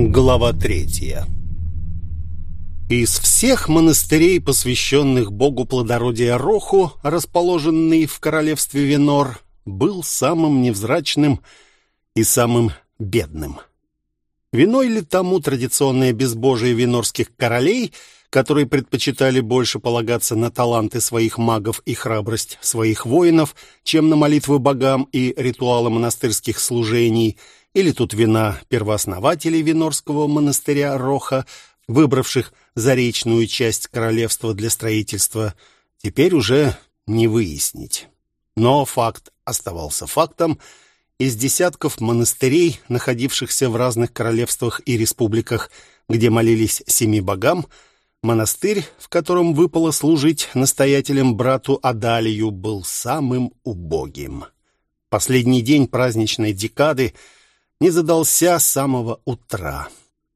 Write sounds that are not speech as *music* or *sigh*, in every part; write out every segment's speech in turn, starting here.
Глава третья Из всех монастырей, посвященных богу плодородия Роху, расположенный в королевстве Венор, был самым невзрачным и самым бедным. Виной ли тому традиционное безбожие винорских королей, которые предпочитали больше полагаться на таланты своих магов и храбрость своих воинов, чем на молитвы богам и ритуалы монастырских служений, или тут вина первооснователей Винорского монастыря Роха, выбравших заречную часть королевства для строительства, теперь уже не выяснить. Но факт оставался фактом – из десятков монастырей, находившихся в разных королевствах и республиках, где молились семи богам, монастырь, в котором выпало служить настоятелем брату Адалию, был самым убогим. Последний день праздничной декады не задался с самого утра.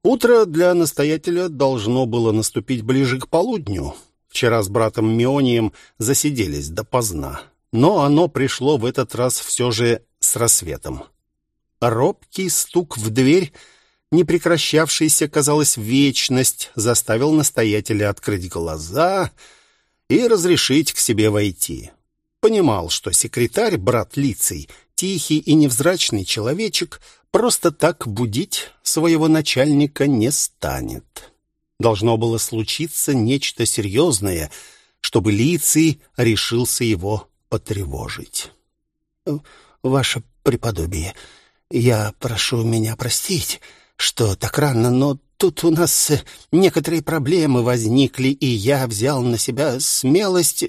Утро для настоятеля должно было наступить ближе к полудню. Вчера с братом Мионием засиделись допоздна но оно пришло в этот раз все же с рассветом. Робкий стук в дверь, не прекращавшийся, казалось, вечность, заставил настоятеля открыть глаза и разрешить к себе войти. Понимал, что секретарь, брат Лицей, тихий и невзрачный человечек, просто так будить своего начальника не станет. Должно было случиться нечто серьезное, чтобы Лицей решился его потревожить. «Ваше преподобие, я прошу меня простить, что так рано, но тут у нас некоторые проблемы возникли, и я взял на себя смелость.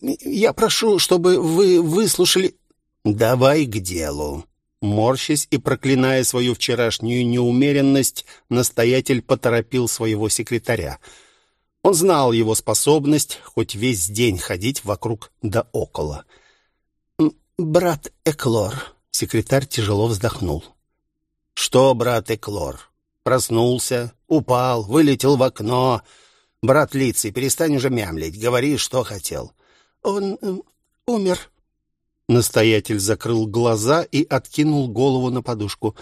Я прошу, чтобы вы выслушали...» «Давай к делу». Морщась и проклиная свою вчерашнюю неумеренность, настоятель поторопил своего секретаря — он знал его способность хоть весь день ходить вокруг да около. «Брат Эклор», — секретарь тяжело вздохнул. «Что, брат Эклор? Проснулся, упал, вылетел в окно. Брат Лицей, перестань уже мямлить, говори, что хотел». «Он умер». Настоятель закрыл глаза и откинул голову на подушку.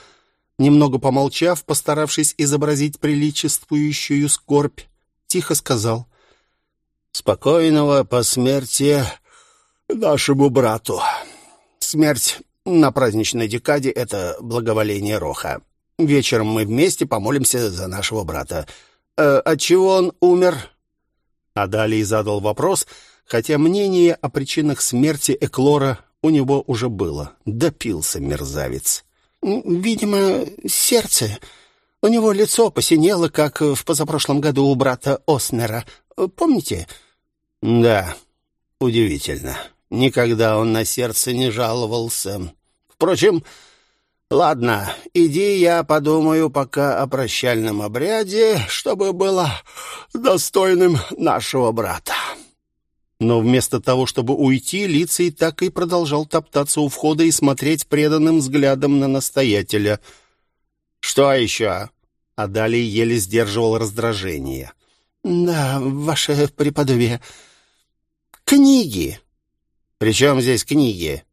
Немного помолчав, постаравшись изобразить приличествующую скорбь, тихо сказал. «Спокойного посмертия нашему брату. Смерть на праздничной декаде — это благоволение Роха. Вечером мы вместе помолимся за нашего брата. Э, от он умер?» А далее задал вопрос, хотя мнение о причинах смерти Эклора у него уже было. Допился мерзавец. «Видимо, сердце», у него лицо посинело, как в позапрошлом году у брата Оснера. Помните? Да, удивительно. Никогда он на сердце не жаловался. Впрочем, ладно, иди, я подумаю пока о прощальном обряде, чтобы было достойным нашего брата. Но вместо того, чтобы уйти, Лицей так и продолжал топтаться у входа и смотреть преданным взглядом на настоятеля — «Что еще?» А далее еле сдерживал раздражение. «Да, ваше преподобие. Книги». «При чем здесь книги?»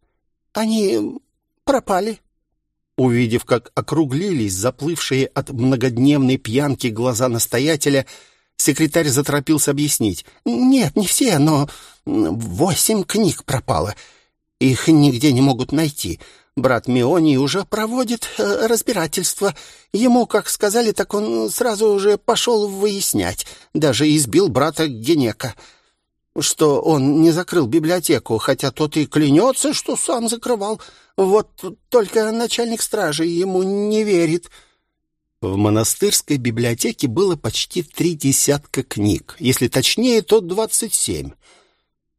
«Они пропали». Увидев, как округлились заплывшие от многодневной пьянки глаза настоятеля, секретарь заторопился объяснить. «Нет, не все, но восемь книг пропало. Их нигде не могут найти. Брат Мионий уже проводит э, разбирательство. Ему, как сказали, так он сразу уже пошел выяснять. Даже избил брата Генека, что он не закрыл библиотеку, хотя тот и клянется, что сам закрывал. Вот только начальник стражи ему не верит». В монастырской библиотеке было почти три десятка книг. Если точнее, то двадцать семь.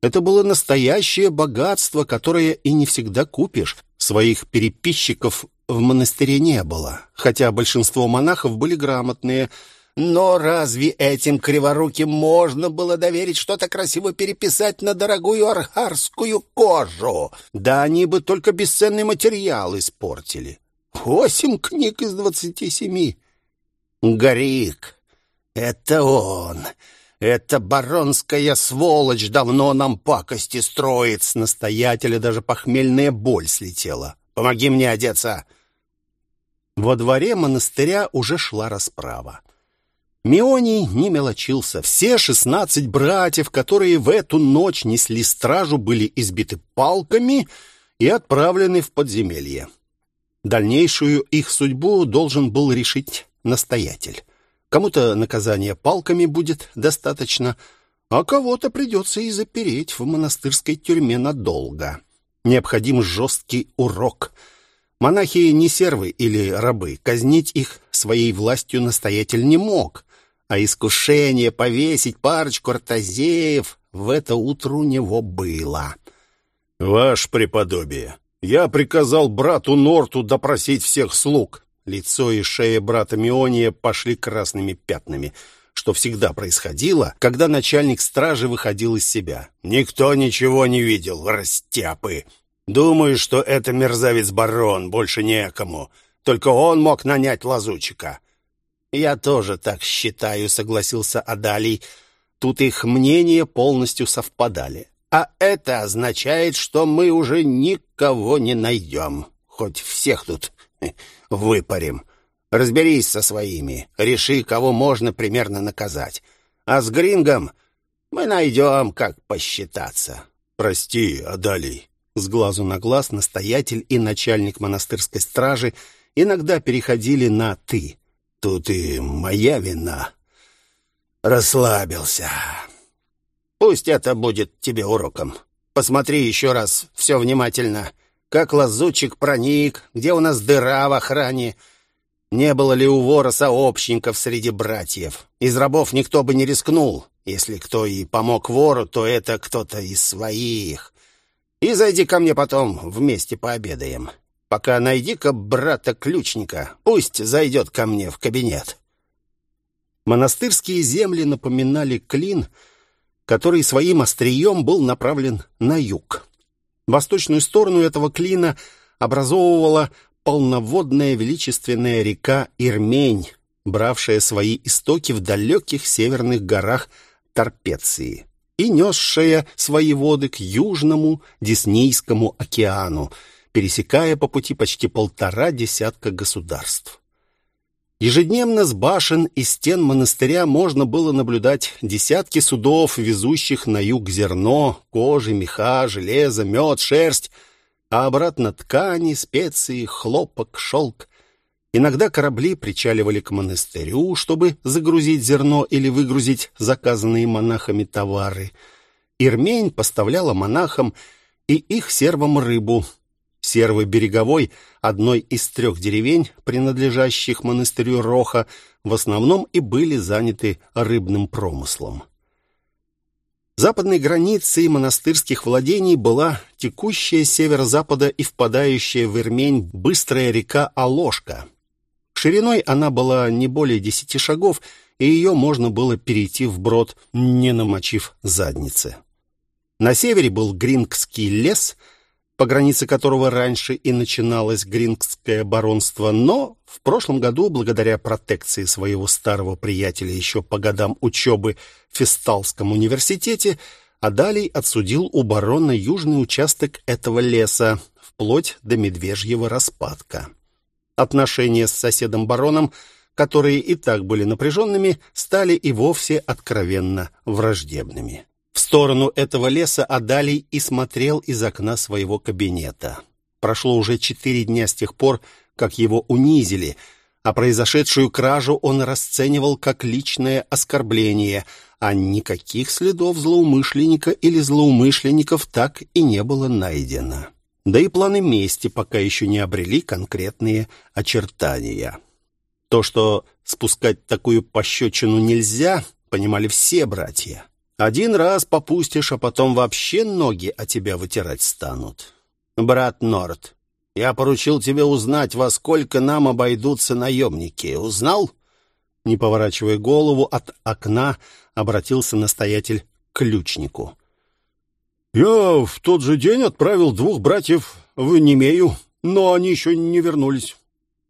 Это было настоящее богатство, которое и не всегда купишь. Своих переписчиков в монастыре не было, хотя большинство монахов были грамотные. Но разве этим криворуким можно было доверить что-то красиво переписать на дорогую архарскую кожу? Да они бы только бесценный материал испортили. Восемь книг из двадцати семи. Горик, это он. Эта баронская сволочь давно нам пакости строит. С настоятеля даже похмельная боль слетела. Помоги мне одеться. Во дворе монастыря уже шла расправа. Мионий не мелочился. Все шестнадцать братьев, которые в эту ночь несли стражу, были избиты палками и отправлены в подземелье. Дальнейшую их судьбу должен был решить настоятель. Кому-то наказание палками будет достаточно, а кого-то придется и запереть в монастырской тюрьме надолго. Необходим жесткий урок. Монахи не сервы или рабы, казнить их своей властью настоятель не мог а искушение повесить парочку артазеев в это утро у него было. «Ваше преподобие, я приказал брату Норту допросить всех слуг». Лицо и шея брата Миония пошли красными пятнами, что всегда происходило, когда начальник стражи выходил из себя. «Никто ничего не видел, растяпы. Думаю, что это мерзавец-барон, больше некому. Только он мог нанять лазучика. «Я тоже так считаю», — согласился Адалий. Тут их мнения полностью совпадали. «А это означает, что мы уже никого не найдем. Хоть всех тут *laughs* выпарим. Разберись со своими, реши, кого можно примерно наказать. А с Грингом мы найдем, как посчитаться». «Прости, Адалий». С глазу на глаз настоятель и начальник монастырской стражи иногда переходили на «ты». Тут и моя вина. Расслабился. Пусть это будет тебе уроком. Посмотри еще раз все внимательно. Как лазутчик проник, где у нас дыра в охране. Не было ли у вора сообщников среди братьев? Из рабов никто бы не рискнул. Если кто и помог вору, то это кто-то из своих. И зайди ко мне потом, вместе пообедаем. Пока найди-ка брата-ключника, пусть зайдет ко мне в кабинет». Монастырские земли напоминали клин, который своим острием был направлен на юг. Восточную сторону этого клина образовывала полноводная величественная река Ирмень, бравшая свои истоки в далеких северных горах Торпеции и несшая свои воды к Южному Деснийскому океану, пересекая по пути почти полтора десятка государств. Ежедневно с башен и стен монастыря можно было наблюдать десятки судов, везущих на юг зерно, кожи, меха, железо, мед, шерсть, а обратно ткани, специи, хлопок, шелк. Иногда корабли причаливали к монастырю, чтобы загрузить зерно или выгрузить заказанные монахами товары. Ирмень поставляла монахам и их сервам рыбу, Сервы Береговой, одной из трех деревень, принадлежащих монастырю Роха, в основном и были заняты рыбным промыслом. Западной границей монастырских владений была текущая северо-запада и впадающая в Ирмень быстрая река Алошка. Шириной она была не более десяти шагов, и ее можно было перейти вброд, не намочив задницы. На севере был Грингский лес — по границе которого раньше и начиналось Грингское баронство, но в прошлом году, благодаря протекции своего старого приятеля еще по годам учебы в Фесталском университете, Адалий отсудил у барона южный участок этого леса, вплоть до медвежьего распадка. Отношения с соседом-бароном, которые и так были напряженными, стали и вовсе откровенно враждебными. В сторону этого леса Адалий и смотрел из окна своего кабинета. Прошло уже четыре дня с тех пор, как его унизили, а произошедшую кражу он расценивал как личное оскорбление, а никаких следов злоумышленника или злоумышленников так и не было найдено. Да и планы мести пока еще не обрели конкретные очертания. То, что спускать такую пощечину нельзя, понимали все братья. Один раз попустишь, а потом вообще ноги о тебя вытирать станут. Брат Норт, я поручил тебе узнать, во сколько нам обойдутся наемники. Узнал?» Не поворачивая голову от окна, обратился настоятель к ключнику. «Я в тот же день отправил двух братьев в Немею, но они еще не вернулись».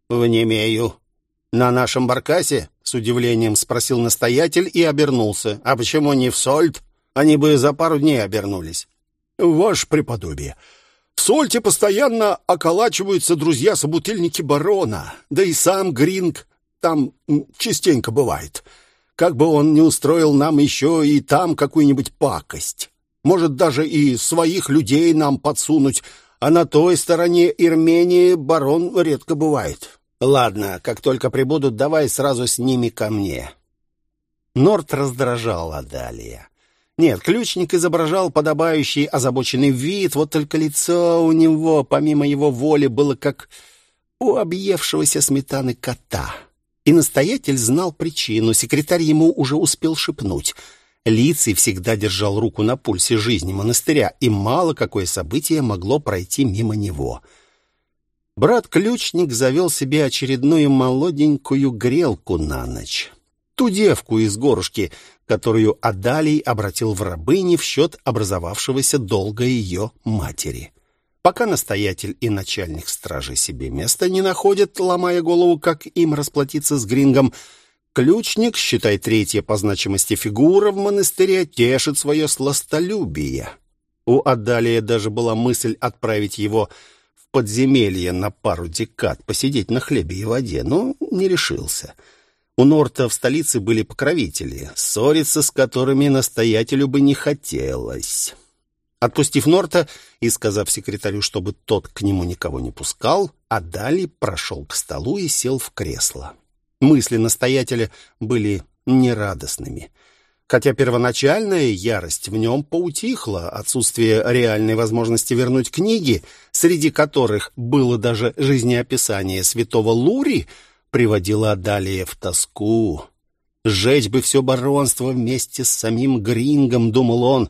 «В Немею? На нашем баркасе?» С удивлением спросил настоятель и обернулся. «А почему не в Сольд? Они бы за пару дней обернулись». «Ваше преподобие, В Сольте постоянно околачиваются друзья-собутыльники барона, да и сам Гринг там частенько бывает. Как бы он не устроил нам еще и там какую-нибудь пакость. Может, даже и своих людей нам подсунуть, а на той стороне Ирмении барон редко бывает. Ладно, как только прибудут, давай сразу с ними ко мне. Норт раздражал Адалия. Нет, ключник изображал подобающий озабоченный вид, вот только лицо у него, помимо его воли, было как у объевшегося сметаны кота. И настоятель знал причину, секретарь ему уже успел шепнуть. Лицей всегда держал руку на пульсе жизни монастыря, и мало какое событие могло пройти мимо него. Брат-ключник завел себе очередную молоденькую грелку на ночь. Ту девку из горушки, которую Адалий обратил в рабыни в счет образовавшегося долга ее матери. Пока настоятель и начальник стражи себе места не находят, ломая голову, как им расплатиться с Грингом, ключник, считай третья по значимости фигура в монастыре, тешит свое сластолюбие. У Адалия даже была мысль отправить его подземелье на пару декад, посидеть на хлебе и воде, но не решился — у Норта в столице были покровители, ссориться с которыми настоятелю бы не хотелось. Отпустив Норта и сказав секретарю, чтобы тот к нему никого не пускал, Адали прошел к столу и сел в кресло. Мысли настоятеля были нерадостными. Хотя первоначальная ярость в нем поутихла, отсутствие реальной возможности вернуть книги, среди которых было даже жизнеописание святого Лури — приводила далее в тоску. Сжечь бы все баронство вместе с самим Грингом, думал он.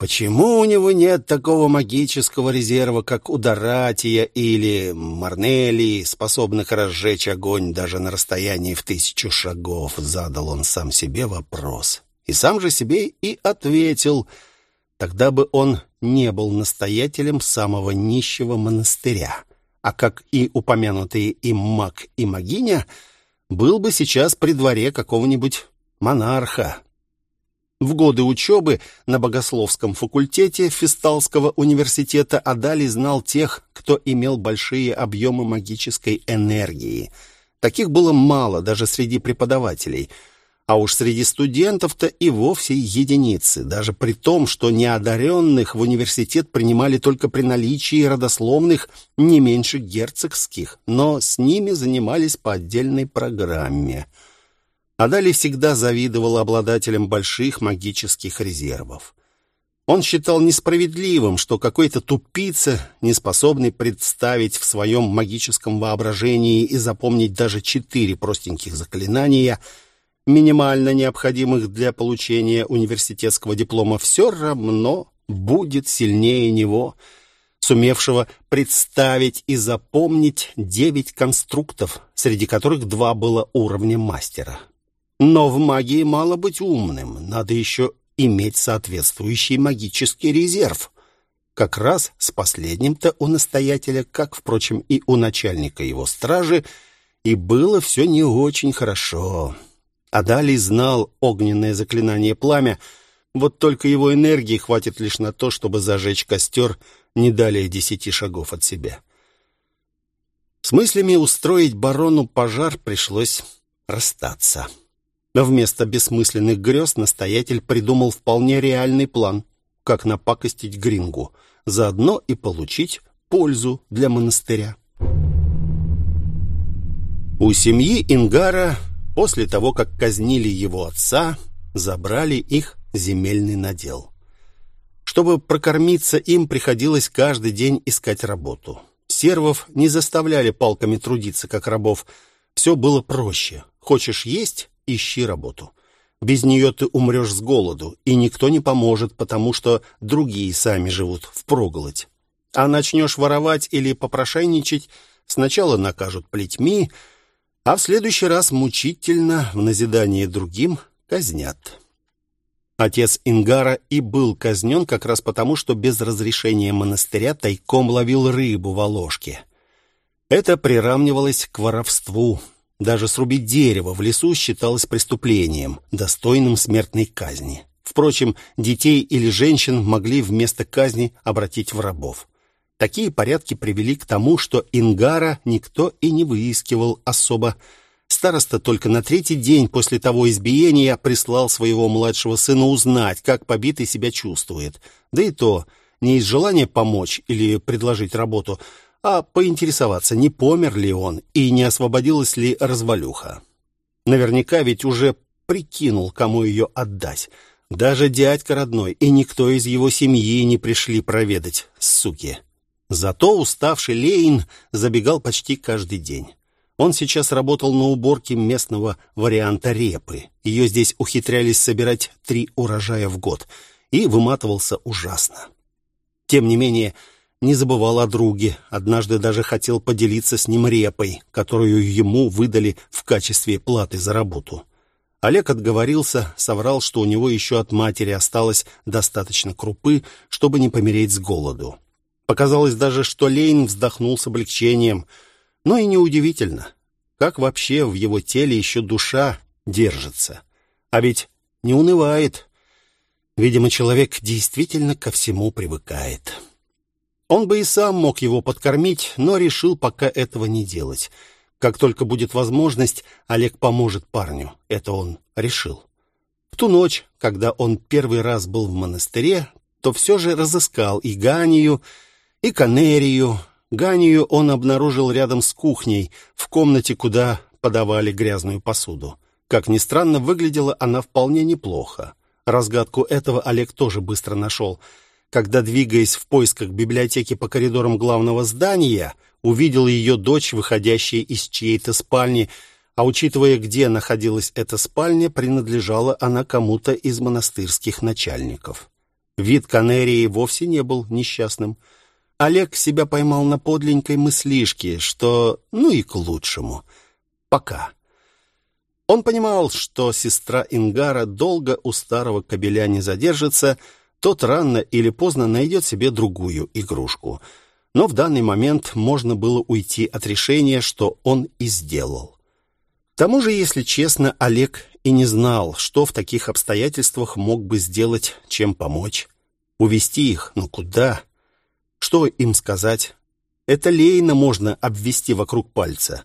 Почему у него нет такого магического резерва, как у Доратия или Марнелии, способных разжечь огонь даже на расстоянии в тысячу шагов? Задал он сам себе вопрос. И сам же себе и ответил. Тогда бы он не был настоятелем самого нищего монастыря а как и упомянутые им маг и магиня, был бы сейчас при дворе какого-нибудь монарха. В годы учебы на богословском факультете Фисталского университета Адали знал тех, кто имел большие объемы магической энергии. Таких было мало даже среди преподавателей – а уж среди студентов-то и вовсе единицы, даже при том, что неодаренных в университет принимали только при наличии родословных не меньше герцогских, но с ними занимались по отдельной программе. Адали всегда завидовал обладателям больших магических резервов. Он считал несправедливым, что какой-то тупица, не способный представить в своем магическом воображении и запомнить даже четыре простеньких заклинания – минимально необходимых для получения университетского диплома, все равно будет сильнее него, сумевшего представить и запомнить девять конструктов, среди которых два было уровня мастера. Но в магии мало быть умным, надо еще иметь соответствующий магический резерв. Как раз с последним-то у настоятеля, как, впрочем, и у начальника его стражи, и было все не очень хорошо. Адалий знал огненное заклинание пламя, вот только его энергии хватит лишь на то, чтобы зажечь костер не далее десяти шагов от себя. С мыслями устроить барону пожар пришлось расстаться. Вместо бессмысленных грез настоятель придумал вполне реальный план, как напакостить Грингу, заодно и получить пользу для монастыря. У семьи Ингара После того, как казнили его отца, забрали их земельный надел. Чтобы прокормиться им, приходилось каждый день искать работу. Сервов не заставляли палками трудиться, как рабов. Все было проще. Хочешь есть — ищи работу. Без нее ты умрешь с голоду, и никто не поможет, потому что другие сами живут впроголодь. А начнешь воровать или попрошайничать, сначала накажут плетьми, а в следующий раз мучительно, в назидание другим, казнят. Отец Ингара и был казнен как раз потому, что без разрешения монастыря тайком ловил рыбу в Оложке. Это приравнивалось к воровству. Даже срубить дерево в лесу считалось преступлением, достойным смертной казни. Впрочем, детей или женщин могли вместо казни обратить в рабов. Такие порядки привели к тому, что Ингара никто и не выискивал особо. Староста только на третий день после того избиения прислал своего младшего сына узнать, как побитый себя чувствует. Да и то не из желания помочь или предложить работу, а поинтересоваться, не помер ли он и не освободилась ли развалюха. Наверняка ведь уже прикинул, кому ее отдать. Даже дядька родной и никто из его семьи не пришли проведать, суки. Зато уставший Лейн забегал почти каждый день. Он сейчас работал на уборке местного варианта репы. Ее здесь ухитрялись собирать три урожая в год. И выматывался ужасно. Тем не менее, не забывал о друге. Однажды даже хотел поделиться с ним репой, которую ему выдали в качестве платы за работу. Олег отговорился, соврал, что у него еще от матери осталось достаточно крупы, чтобы не помереть с голоду. Показалось даже, что Лейн вздохнул с облегчением. Но и неудивительно. Как вообще в его теле еще душа держится? А ведь не унывает. Видимо, человек действительно ко всему привыкает. Он бы и сам мог его подкормить, но решил пока этого не делать. Как только будет возможность, Олег поможет парню. Это он решил. В ту ночь, когда он первый раз был в монастыре, то все же разыскал и Ганию, и Канерию. Ганию он обнаружил рядом с кухней, в комнате, куда подавали грязную посуду. Как ни странно, выглядела она вполне неплохо. Разгадку этого Олег тоже быстро нашел. Когда, двигаясь в поисках библиотеки по коридорам главного здания, увидел ее дочь, выходящая из чьей-то спальни, а учитывая, где находилась эта спальня, принадлежала она кому-то из монастырских начальников. Вид канерии вовсе не был несчастным. Олег себя поймал на подленькой мыслишке, что ну и к лучшему. Пока. Он понимал, что сестра Ингара долго у старого кобеля не задержится, тот рано или поздно найдет себе другую игрушку. Но в данный момент можно было уйти от решения, что он и сделал. К тому же, если честно, Олег и не знал, что в таких обстоятельствах мог бы сделать, чем помочь. Увести их, ну куда? Что им сказать? Это Лейна можно обвести вокруг пальца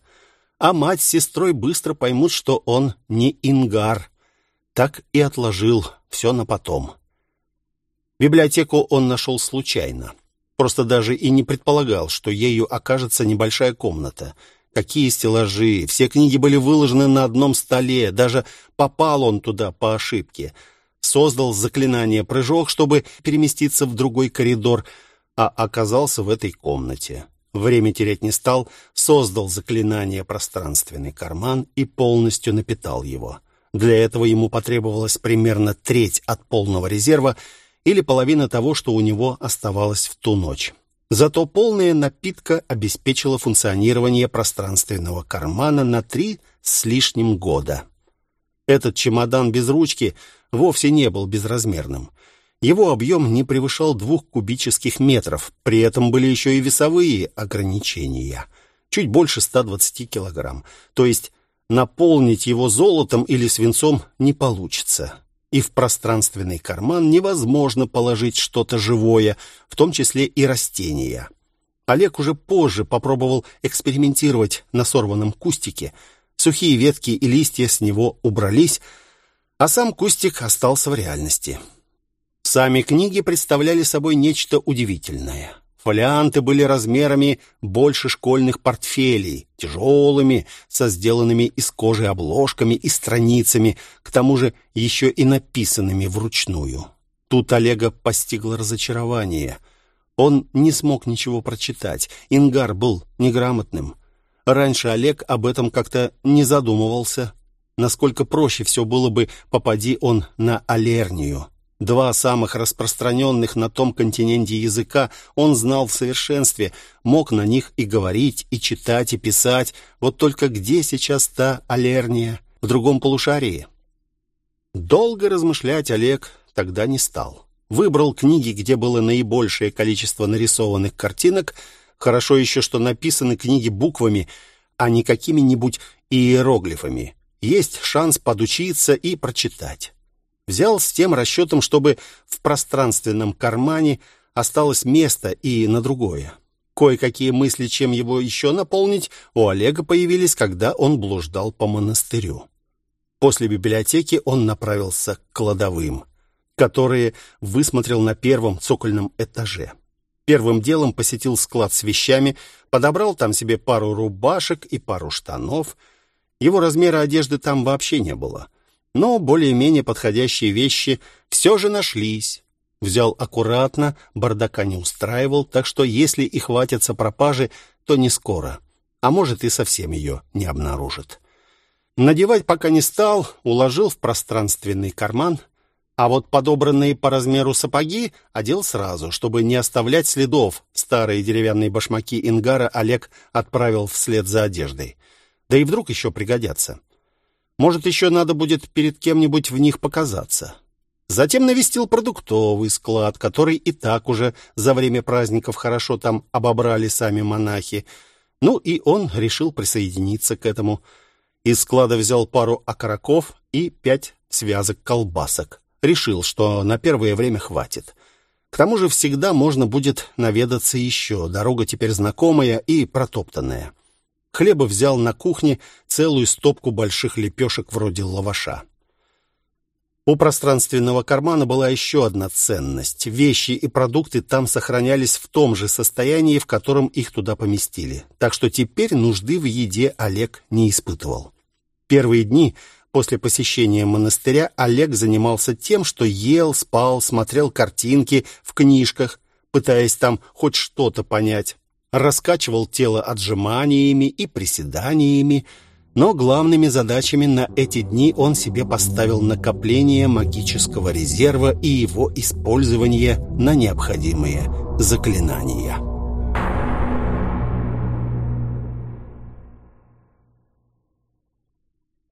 а мать с сестрой быстро поймут, что он не Ингар. Так и отложил все на потом. Библиотеку он нашел случайно. Просто даже и не предполагал, что ею окажется небольшая комната. Какие стеллажи! Все книги были выложены на одном столе. Даже попал он туда по ошибке. Создал заклинание «Прыжок», чтобы переместиться в другой коридор, а оказался в этой комнате. Время терять не стал, создал заклинание «Пространственный карман» и полностью напитал его. Для этого ему потребовалось примерно треть от полного резерва или половина того, что у него оставалось в ту ночь. Зато полная напитка обеспечила функционирование пространственного кармана на три с лишним года. Этот чемодан без ручки вовсе не был безразмерным. Его объем не превышал двух кубических метров, при этом были еще и весовые ограничения. Чуть больше 120 килограмм. То есть наполнить его золотом или свинцом не получится. И в пространственный карман невозможно положить что-то живое, в том числе и растения. Олег уже позже попробовал экспериментировать на сорванном кустике. Сухие ветки и листья с него убрались, а сам кустик остался в реальности. Сами книги представляли собой нечто удивительное. Фолианты были размерами больше школьных портфелей, тяжелыми, со сделанными из кожи обложками и страницами, к тому же еще и написанными вручную. Тут Олега постигло разочарование. Он не смог ничего прочитать. Ингар был неграмотным. Раньше Олег об этом как-то не задумывался. Насколько проще все было бы, попади он на Алернию. Два самых распространенных на том континенте языка он знал в совершенстве, мог на них и говорить, и читать, и писать. Вот только где сейчас та Алерния? В другом полушарии? Долго размышлять Олег тогда не стал. Выбрал книги, где было наибольшее количество нарисованных картинок. Хорошо еще, что написаны книги буквами, а не какими-нибудь иероглифами. Есть шанс подучиться и прочитать. Взял с тем расчетом, чтобы в пространственном кармане осталось место и на другое. Кое-какие мысли, чем его еще наполнить, у Олега появились, когда он блуждал по монастырю. После библиотеки он направился к кладовым, которые высмотрел на первом цокольном этаже. Первым делом посетил склад с вещами, подобрал там себе пару рубашек и пару штанов. Его размера одежды там вообще не было. Но более-менее подходящие вещи все же нашлись. Взял аккуратно, бардака не устраивал, так что если и хватится пропажи, то не скоро. А может и совсем ее не обнаружит. Надевать пока не стал, уложил в пространственный карман, а вот подобранные по размеру сапоги одел сразу, чтобы не оставлять следов. Старые деревянные башмаки Ингара Олег отправил вслед за одеждой. Да и вдруг еще пригодятся. Может, еще надо будет перед кем-нибудь в них показаться. Затем навестил продуктовый склад, который и так уже за время праздников хорошо там обобрали сами монахи. Ну и он решил присоединиться к этому. Из склада взял пару окороков и пять связок колбасок. Решил, что на первое время хватит. К тому же всегда можно будет наведаться еще. Дорога теперь знакомая и протоптанная. Хлеба взял на кухне целую стопку больших лепешек вроде лаваша. У пространственного кармана была еще одна ценность. Вещи и продукты там сохранялись в том же состоянии, в котором их туда поместили. Так что теперь нужды в еде Олег не испытывал. Первые дни после посещения монастыря Олег занимался тем, что ел, спал, смотрел картинки в книжках, пытаясь там хоть что-то понять. Раскачивал тело отжиманиями и приседаниями, но главными задачами на эти дни он себе поставил накопление магического резерва и его использование на необходимые заклинания.